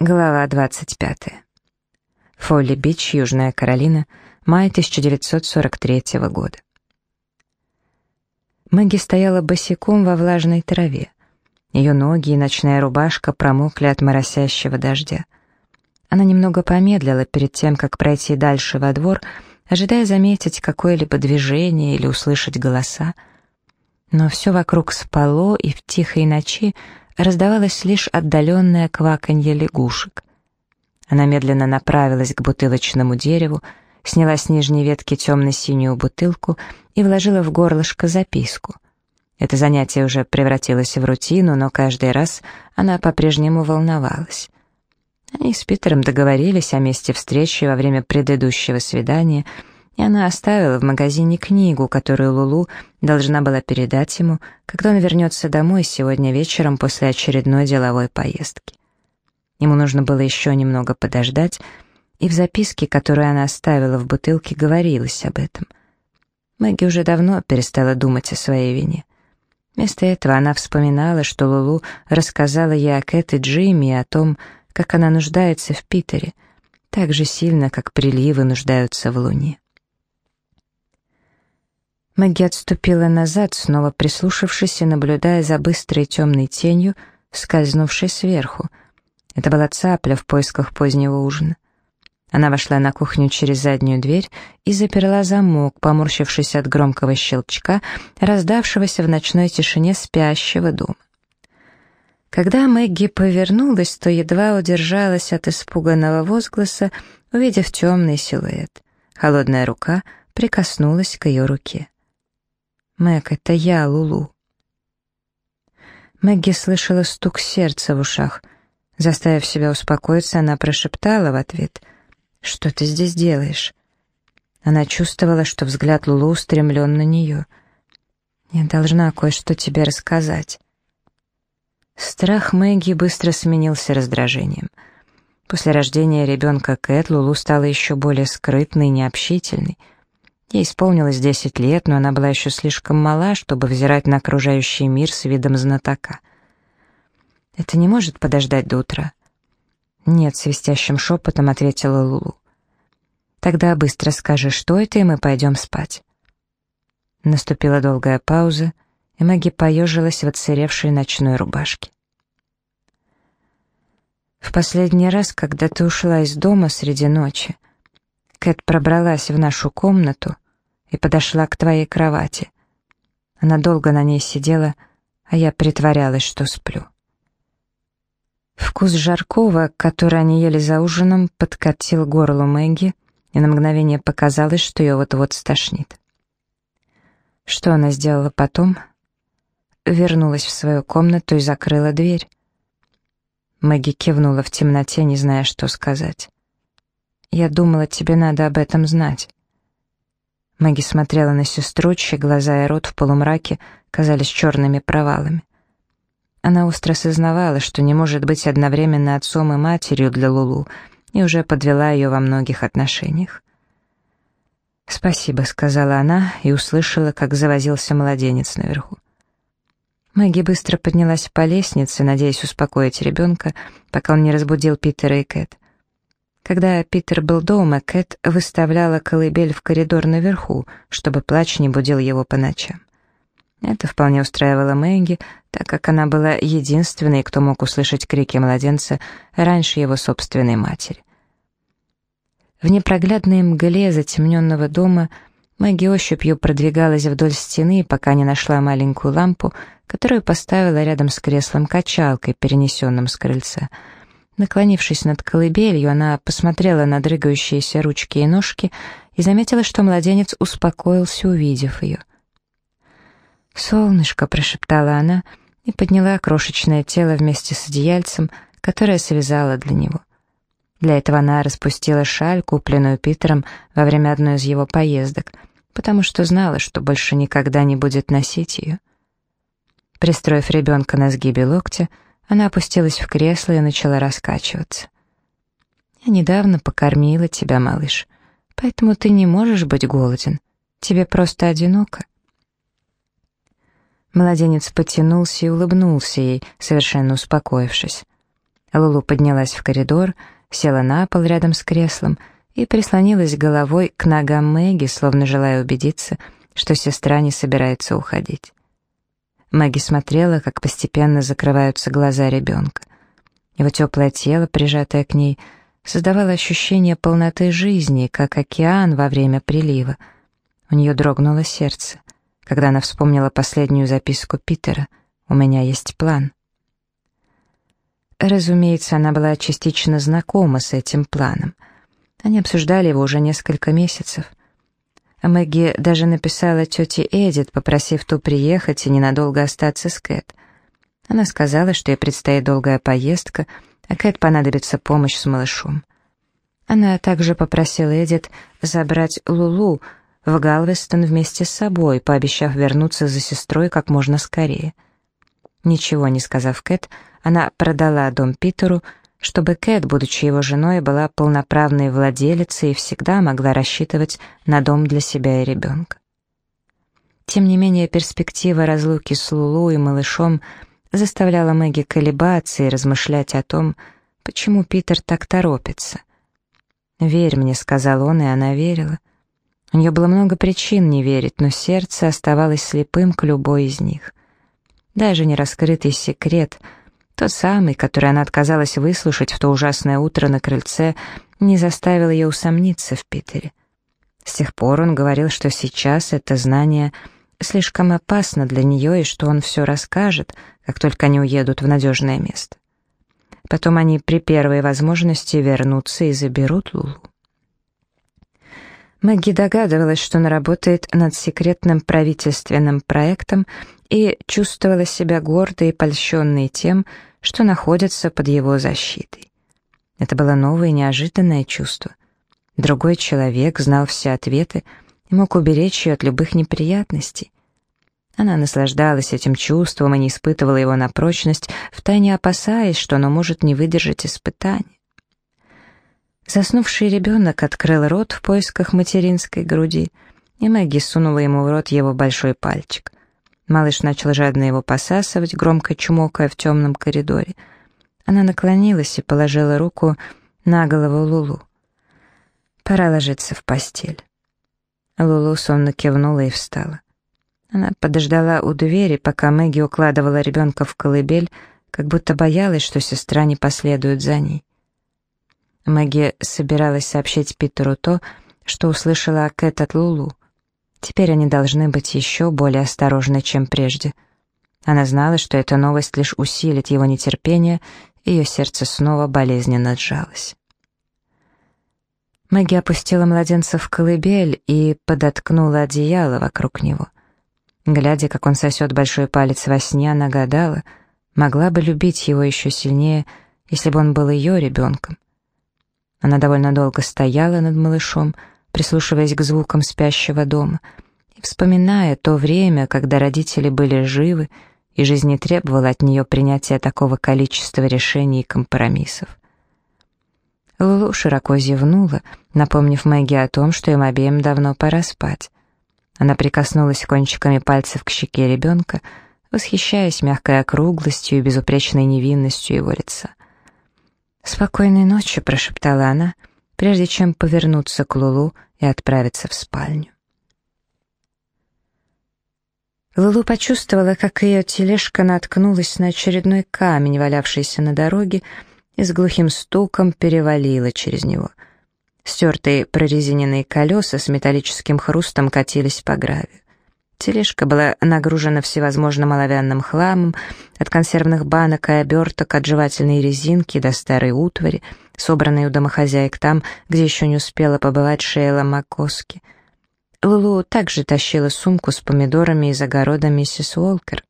Глава 25. Фолли-Бич, Южная Каролина, май 1943 года. Мэгги стояла босиком во влажной траве. Ее ноги и ночная рубашка промокли от моросящего дождя. Она немного помедлила перед тем, как пройти дальше во двор, ожидая заметить какое-либо движение или услышать голоса. Но все вокруг спало, и в тихой ночи раздавалось лишь отдаленное кваканье лягушек. Она медленно направилась к бутылочному дереву, сняла с нижней ветки темно-синюю бутылку и вложила в горлышко записку. Это занятие уже превратилось в рутину, но каждый раз она по-прежнему волновалась. Они с Питером договорились о месте встречи во время предыдущего свидания — и она оставила в магазине книгу, которую Лулу должна была передать ему, когда он вернется домой сегодня вечером после очередной деловой поездки. Ему нужно было еще немного подождать, и в записке, которую она оставила в бутылке, говорилось об этом. Мэгги уже давно перестала думать о своей вине. Вместо этого она вспоминала, что Лулу рассказала ей о Кэт и Джимми и о том, как она нуждается в Питере, так же сильно, как приливы нуждаются в Луне. Мэгги отступила назад, снова прислушавшись и наблюдая за быстрой темной тенью, скользнувшей сверху. Это была цапля в поисках позднего ужина. Она вошла на кухню через заднюю дверь и заперла замок, поморщившись от громкого щелчка, раздавшегося в ночной тишине спящего дома. Когда Мэгги повернулась, то едва удержалась от испуганного возгласа, увидев темный силуэт. Холодная рука прикоснулась к ее руке. «Мэг, это я, Лулу». Мэгги слышала стук сердца в ушах. Заставив себя успокоиться, она прошептала в ответ «Что ты здесь делаешь?» Она чувствовала, что взгляд Лулу устремлен на нее. «Я должна кое-что тебе рассказать». Страх Мэгги быстро сменился раздражением. После рождения ребенка Кэт Лулу стала еще более скрытной и необщительной. Ей исполнилось десять лет, но она была еще слишком мала, чтобы взирать на окружающий мир с видом знатока. «Это не может подождать до утра?» «Нет», — свистящим шепотом ответила Лулу. «Тогда быстро скажи, что это, и мы пойдем спать». Наступила долгая пауза, и Мэгги поежилась в отсыревшей ночной рубашке. «В последний раз, когда ты ушла из дома среди ночи, Кэт пробралась в нашу комнату и подошла к твоей кровати. Она долго на ней сидела, а я притворялась, что сплю. Вкус жаркого, который они ели за ужином, подкатил горло Мэгги, и на мгновение показалось, что ее вот-вот стошнит. Что она сделала потом? Вернулась в свою комнату и закрыла дверь. Мэгги кивнула в темноте, не зная, что сказать. Я думала, тебе надо об этом знать». Мэгги смотрела на сестру, чьи глаза и рот в полумраке казались черными провалами. Она остро сознавала, что не может быть одновременно отцом и матерью для Лулу, и уже подвела ее во многих отношениях. «Спасибо», — сказала она и услышала, как завозился младенец наверху. Мэгги быстро поднялась по лестнице, надеясь успокоить ребенка, пока он не разбудил Питера и Кэт. Когда Питер был дома, Кэт выставляла колыбель в коридор наверху, чтобы плач не будил его по ночам. Это вполне устраивало Мэгги, так как она была единственной, кто мог услышать крики младенца раньше его собственной матери. В непроглядной мгле затемненного дома Мэгги ощупью продвигалась вдоль стены, пока не нашла маленькую лампу, которую поставила рядом с креслом-качалкой, перенесенным с крыльца — Наклонившись над колыбелью, она посмотрела на дрыгающиеся ручки и ножки и заметила, что младенец успокоился, увидев ее. «Солнышко», — прошептала она и подняла крошечное тело вместе с одеяльцем, которое связала для него. Для этого она распустила шаль, купленную Питером во время одной из его поездок, потому что знала, что больше никогда не будет носить ее. Пристроив ребенка на сгибе локтя, она опустилась в кресло и начала раскачиваться. «Я недавно покормила тебя, малыш, поэтому ты не можешь быть голоден. Тебе просто одиноко». Младенец потянулся и улыбнулся ей, совершенно успокоившись. Лулу поднялась в коридор, села на пол рядом с креслом и прислонилась головой к ногам Мэгги, словно желая убедиться, что сестра не собирается уходить. Мэгги смотрела, как постепенно закрываются глаза ребенка. Его теплое тело, прижатое к ней, создавало ощущение полноты жизни, как океан во время прилива. У нее дрогнуло сердце, когда она вспомнила последнюю записку Питера «У меня есть план». Разумеется, она была частично знакома с этим планом. Они обсуждали его уже несколько месяцев. Мэгги даже написала тете Эдит, попросив ту приехать и ненадолго остаться с Кэт. Она сказала, что ей предстоит долгая поездка, а Кэт понадобится помощь с малышом. Она также попросила Эдит забрать Лулу в Галвестон вместе с собой, пообещав вернуться за сестрой как можно скорее. Ничего не сказав Кэт, она продала дом Питеру, чтобы Кэт, будучи его женой, была полноправной владелицей и всегда могла рассчитывать на дом для себя и ребенка. Тем не менее, перспектива разлуки с Лулу и малышом заставляла Мэгги колебаться и размышлять о том, почему Питер так торопится. «Верь мне», — сказал он, и она верила. У нее было много причин не верить, но сердце оставалось слепым к любой из них. Даже нераскрытый секрет — тот самый, который она отказалась выслушать в то ужасное утро на крыльце, не заставил ее усомниться в Питере. С тех пор он говорил, что сейчас это знание слишком опасно для нее и что он все расскажет, как только они уедут в надежное место. Потом они при первой возможности вернутся и заберут Лулу. Мэгги догадывалась, что она работает над секретным правительственным проектом и чувствовала себя гордой и польщенной тем, что находятся под его защитой. Это было новое неожиданное чувство. Другой человек знал все ответы и мог уберечь ее от любых неприятностей. Она наслаждалась этим чувством и не испытывала его на прочность, втайне опасаясь, что оно может не выдержать испытаний. Заснувший ребенок открыл рот в поисках материнской груди, и Мэгги сунула ему в рот его большой пальчик. Малыш начал жадно его посасывать, громко чмокая в темном коридоре. Она наклонилась и положила руку на голову Лулу. «Пора ложиться в постель». Лулу сонно кивнула и встала. Она подождала у двери, пока Мэгги укладывала ребенка в колыбель, как будто боялась, что сестра не последует за ней. Мэгги собиралась сообщить Питеру то, что услышала Кэт от Лулу. Теперь они должны быть еще более осторожны, чем прежде. Она знала, что эта новость лишь усилит его нетерпение, и ее сердце снова болезненно сжалось. Мэгги опустила младенца в колыбель и подоткнула одеяло вокруг него. Глядя, как он сосет большой палец во сне, она гадала, могла бы любить его еще сильнее, если бы он был ее ребенком. Она довольно долго стояла над малышом, прислушиваясь к звукам спящего дома и вспоминая то время, когда родители были живы, и жизнь не требовала от нее принятия такого количества решений и компромиссов. Лулу широко зевнула, напомнив Мэгги о том, что им обеим давно пора спать. Она прикоснулась кончиками пальцев к щеке ребенка, восхищаясь мягкой округлостью и безупречной невинностью его лица. «Спокойной ночи», — прошептала она, — прежде чем повернуться к Лулу и отправиться в спальню. Лулу почувствовала, как ее тележка наткнулась на очередной камень, валявшийся на дороге, и с глухим стуком перевалила через него. Стертые прорезиненные колеса с металлическим хрустом катились по гравию. Тележка была нагружена всевозможным оловянным хламом, от консервных банок и оберток, от жевательной резинки до старой утвари, собранной у домохозяек там, где еще не успела побывать Шейла Макоски. Лулу также тащила сумку с помидорами из огорода миссис Уолкер.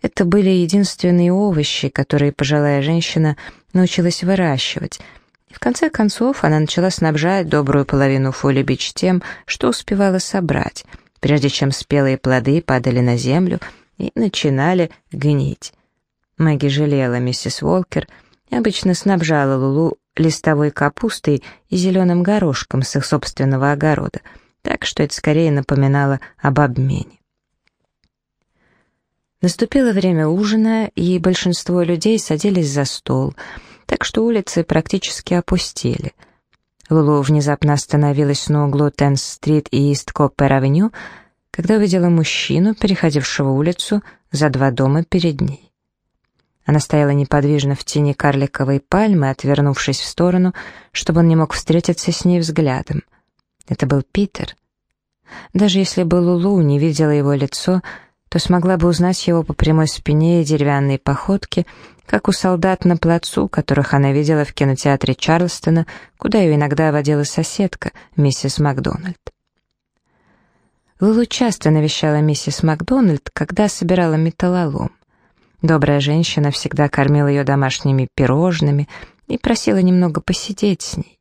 Это были единственные овощи, которые пожилая женщина научилась выращивать. И в конце концов она начала снабжать добрую половину Фолли-Бич тем, что успевала собрать — прежде чем спелые плоды падали на землю и начинали гнить. Мэгги жалела миссис Уолкер и обычно снабжала Лулу листовой капустой и зеленым горошком с их собственного огорода, так что это скорее напоминало об обмене. Наступило время ужина, и большинство людей садились за стол, так что улицы практически опустели. Лулу внезапно остановилась на углу Тенс-стрит и Ист-Коппер-авеню, когда увидела мужчину, переходившего улицу за два дома перед ней. Она стояла неподвижно в тени карликовой пальмы, отвернувшись в сторону, чтобы он не мог встретиться с ней взглядом. Это был Питер. Даже если бы Лулу не видела его лицо, то смогла бы узнать его по прямой спине и деревянной походке, как у солдат на плацу, которых она видела в кинотеатре Чарльстона, куда ее иногда водила соседка, миссис Макдональд. Лулу часто навещала миссис Макдональд, когда собирала металлолом. Добрая женщина всегда кормила ее домашними пирожными и просила немного посидеть с ней.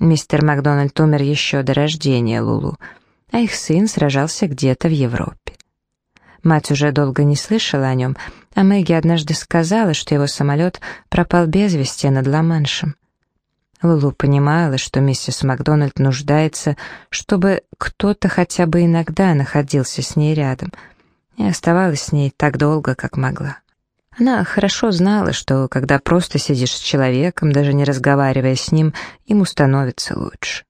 Мистер Макдональд умер еще до рождения Лулу, а их сын сражался где-то в Европе. Мать уже долго не слышала о нем, а Мэгги однажды сказала, что его самолет пропал без вести над Ла-Маншем. Лулу понимала, что миссис Макдональд нуждается, чтобы кто-то хотя бы иногда находился с ней рядом, и оставалась с ней так долго, как могла. Она хорошо знала, что когда просто сидишь с человеком, даже не разговаривая с ним, ему становится лучше.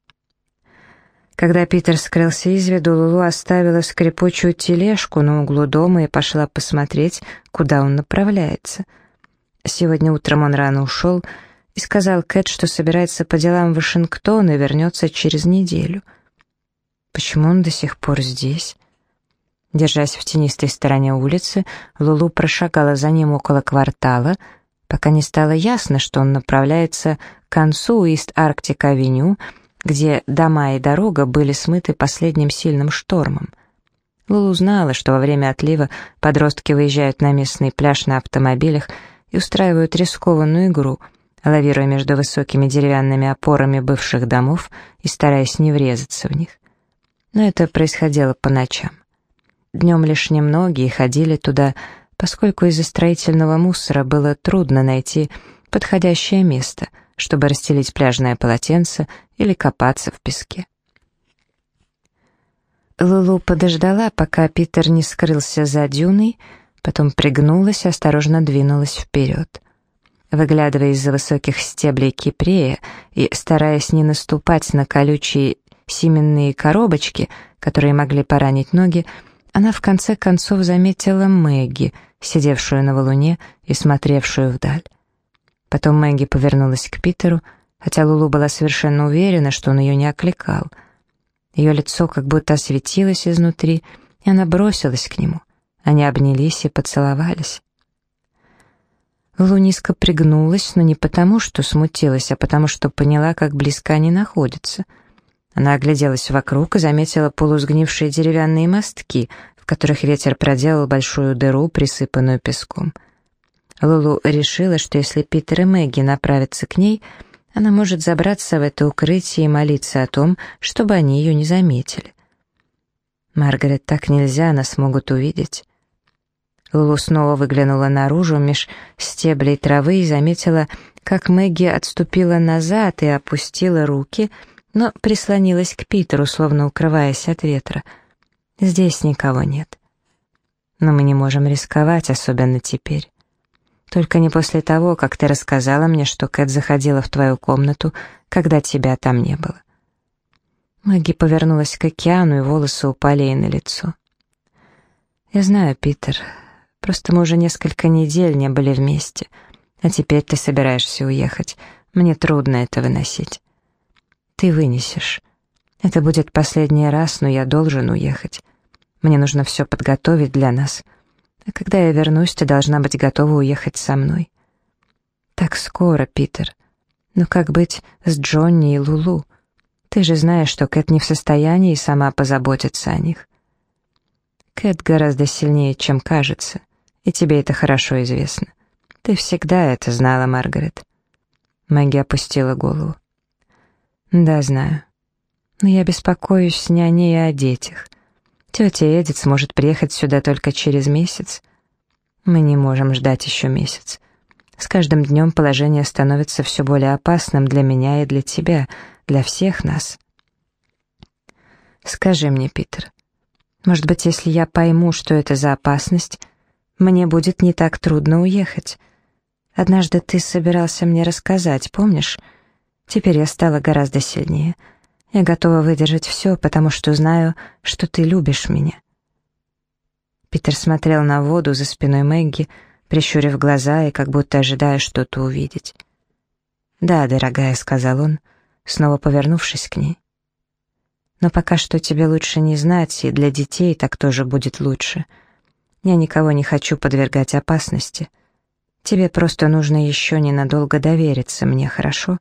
Когда Питер скрылся из виду, Лулу оставила скрипучую тележку на углу дома и пошла посмотреть, куда он направляется. Сегодня утром он рано ушел и сказал Кэт, что собирается по делам в Вашингтон и вернется через неделю. Почему он до сих пор здесь? Держась в тенистой стороне улицы, Лулу прошагала за ним около квартала, пока не стало ясно, что он направляется к концу Ист-Арктик-авеню, где дома и дорога были смыты последним сильным штормом. Лулу знала, что во время отлива подростки выезжают на местный пляж на автомобилях и устраивают рискованную игру, лавируя между высокими деревянными опорами бывших домов и стараясь не врезаться в них. Но это происходило по ночам. Днем лишь немногие ходили туда, поскольку из-за строительного мусора было трудно найти подходящее место — чтобы расстелить пляжное полотенце или копаться в песке. Лулу подождала, пока Питер не скрылся за дюной, потом пригнулась и осторожно двинулась вперед. Выглядывая из-за высоких стеблей кипрея и стараясь не наступать на колючие семенные коробочки, которые могли поранить ноги, она в конце концов заметила Мэгги, сидевшую на валуне и смотревшую вдаль. Потом Мэгги повернулась к Питеру, хотя Лулу была совершенно уверена, что он ее не окликал. Ее лицо как будто осветилось изнутри, и она бросилась к нему. Они обнялись и поцеловались. Лулу низко пригнулась, но не потому, что смутилась, а потому, что поняла, как близко они находятся. Она огляделась вокруг и заметила полусгнившие деревянные мостки, в которых ветер проделал большую дыру, присыпанную песком — Лулу решила, что если Питер и Мэгги направятся к ней, она может забраться в это укрытие и молиться о том, чтобы они ее не заметили. Маргарет, так нельзя, нас могут увидеть. Лулу снова выглянула наружу меж стеблей травы и заметила, как Мэгги отступила назад и опустила руки, но прислонилась к Питеру, словно укрываясь от ветра. Здесь никого нет. Но мы не можем рисковать, особенно теперь. Только не после того, как ты рассказала мне, что Кэт заходила в твою комнату, когда тебя там не было. Мэгги повернулась к океану, и волосы упали ей на лицо. «Я знаю, Питер, просто мы уже несколько недель не были вместе, а теперь ты собираешься уехать. Мне трудно это выносить. Ты вынесешь. Это будет последний раз, но я должен уехать. Мне нужно все подготовить для нас». А когда я вернусь, ты должна быть готова уехать со мной. Так скоро, Питер. Но как быть с Джонни и Лулу? Ты же знаешь, что Кэт не в состоянии сама позаботиться о них. Кэт гораздо сильнее, чем кажется, и тебе это хорошо известно. Ты всегда это знала, Маргарет. Мэгги опустила голову. Да, знаю. Но я беспокоюсь не о ней, а о детях. Тетя Эдит сможет приехать сюда только через месяц. Мы не можем ждать еще месяц. С каждым днем положение становится все более опасным для меня и для тебя, для всех нас. Скажи мне, Питер, может быть, если я пойму, что это за опасность, мне будет не так трудно уехать. Однажды ты собирался мне рассказать, помнишь? Теперь я стала гораздо сильнее. Я готова выдержать все, потому что знаю, что ты любишь меня». Питер смотрел на воду за спиной Мэгги, прищурив глаза и как будто ожидая что-то увидеть. «Да, дорогая», — сказал он, снова повернувшись к ней. «Но пока что тебе лучше не знать, и для детей так тоже будет лучше. Я никого не хочу подвергать опасности. Тебе просто нужно еще ненадолго довериться мне, хорошо?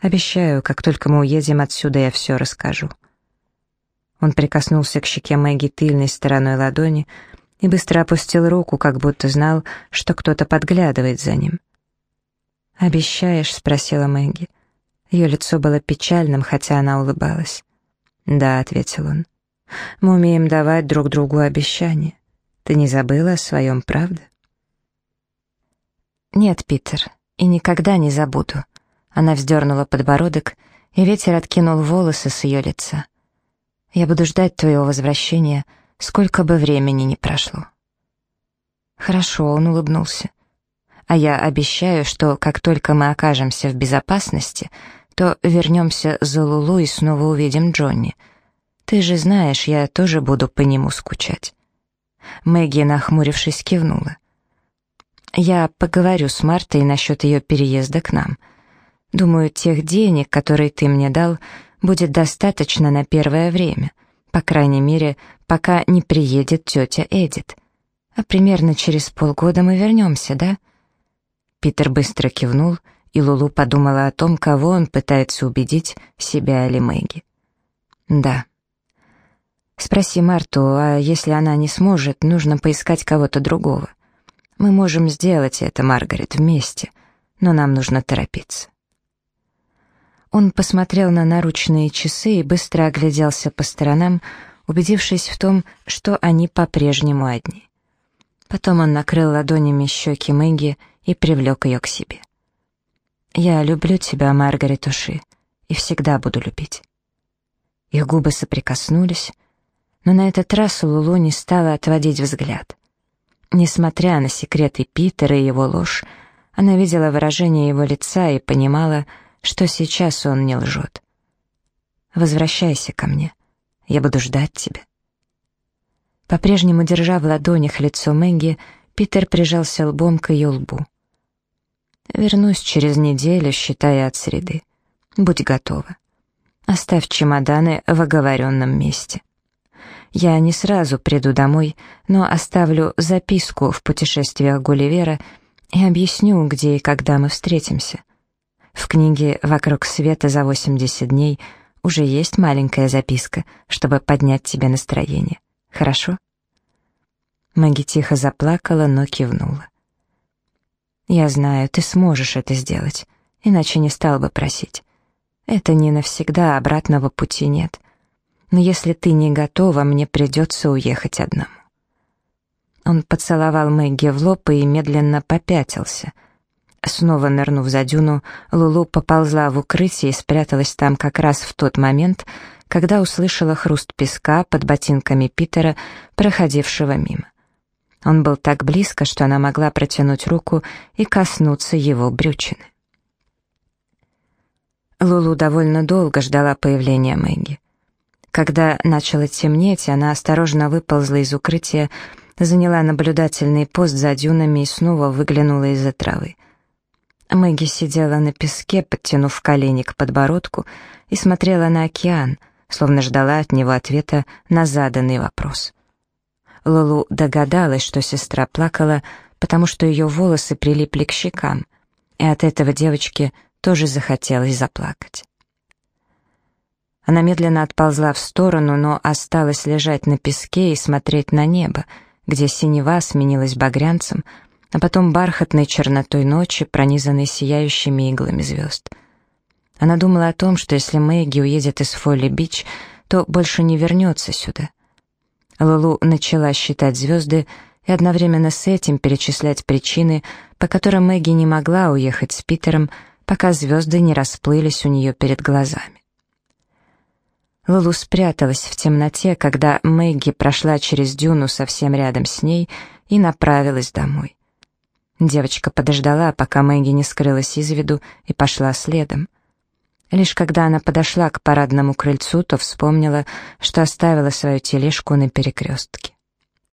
Обещаю, как только мы уедем отсюда, я все расскажу». Он прикоснулся к щеке Мэгги тыльной стороной ладони и быстро опустил руку, как будто знал, что кто-то подглядывает за ним. «Обещаешь?» — спросила Мэгги. Ее лицо было печальным, хотя она улыбалась. «Да», — ответил он. «Мы умеем давать друг другу обещания. Ты не забыла о своем, правда?» «Нет, Питер, и никогда не забуду». Она вздернула подбородок, и ветер откинул волосы с ее лица. «Я буду ждать твоего возвращения, сколько бы времени ни прошло». «Хорошо», — он улыбнулся а я обещаю, что как только мы окажемся в безопасности, то вернемся за Лулу и снова увидим Джонни. Ты же знаешь, я тоже буду по нему скучать». Мэгги, нахмурившись, кивнула. «Я поговорю с Мартой насчет ее переезда к нам. Думаю, тех денег, которые ты мне дал, будет достаточно на первое время, по крайней мере, пока не приедет тетя Эдит. А примерно через полгода мы вернемся, да?» Питер быстро кивнул, и Лулу подумала о том, кого он пытается убедить, себя или Мэгги. «Да». «Спроси Марту, а если она не сможет, нужно поискать кого-то другого. Мы можем сделать это, Маргарет, вместе, но нам нужно торопиться». Он посмотрел на наручные часы и быстро огляделся по сторонам, убедившись в том, что они по-прежнему одни. Потом он накрыл ладонями щеки Мэгги и привлек ее к себе. «Я люблю тебя, Маргарет Уши, и всегда буду любить». Их губы соприкоснулись, но на этот раз Лулу не стала отводить взгляд. Несмотря на секреты Питера и его ложь, она видела выражение его лица и понимала, что сейчас он не лжет. «Возвращайся ко мне, я буду ждать тебя». По-прежнему держа в ладонях лицо Мэгги, Питер прижался лбом к ее лбу. Вернусь через неделю, считая от среды. Будь готова. Оставь чемоданы в оговоренном месте. Я не сразу приду домой, но оставлю записку в путешествиях Гулливера и объясню, где и когда мы встретимся. В книге «Вокруг света за 80 дней» уже есть маленькая записка, чтобы поднять тебе настроение. Хорошо?» Маги тихо заплакала, но кивнула. «Я знаю, ты сможешь это сделать, иначе не стал бы просить. Это не навсегда, обратного пути нет. Но если ты не готова, мне придется уехать одному». Он поцеловал Мэгги в лоб и медленно попятился. Снова нырнув за дюну, Лулу поползла в укрытие и спряталась там как раз в тот момент, когда услышала хруст песка под ботинками Питера, проходившего мимо. Он был так близко, что она могла протянуть руку и коснуться его брючины. Лулу довольно долго ждала появления Мэгги. Когда начало темнеть, она осторожно выползла из укрытия, заняла наблюдательный пост за дюнами и снова выглянула из-за травы. Мэгги сидела на песке, подтянув колени к подбородку, и смотрела на океан, словно ждала от него ответа на заданный вопрос. Лулу догадалась, что сестра плакала, потому что ее волосы прилипли к щекам, и от этого девочке тоже захотелось заплакать. Она медленно отползла в сторону, но осталась лежать на песке и смотреть на небо, где синева сменилась багрянцем, а потом бархатной чернотой ночи, пронизанной сияющими иглами звезд. Она думала о том, что если Мэгги уедет из Фолли-Бич, то больше не вернется сюда. Лулу начала считать звезды и одновременно с этим перечислять причины, по которым Мэгги не могла уехать с Питером, пока звезды не расплылись у нее перед глазами. Лулу спряталась в темноте, когда Мэгги прошла через дюну совсем рядом с ней и направилась домой. Девочка подождала, пока Мэгги не скрылась из виду, и пошла следом. Лишь когда она подошла к парадному крыльцу, то вспомнила, что оставила свою тележку на перекрестке.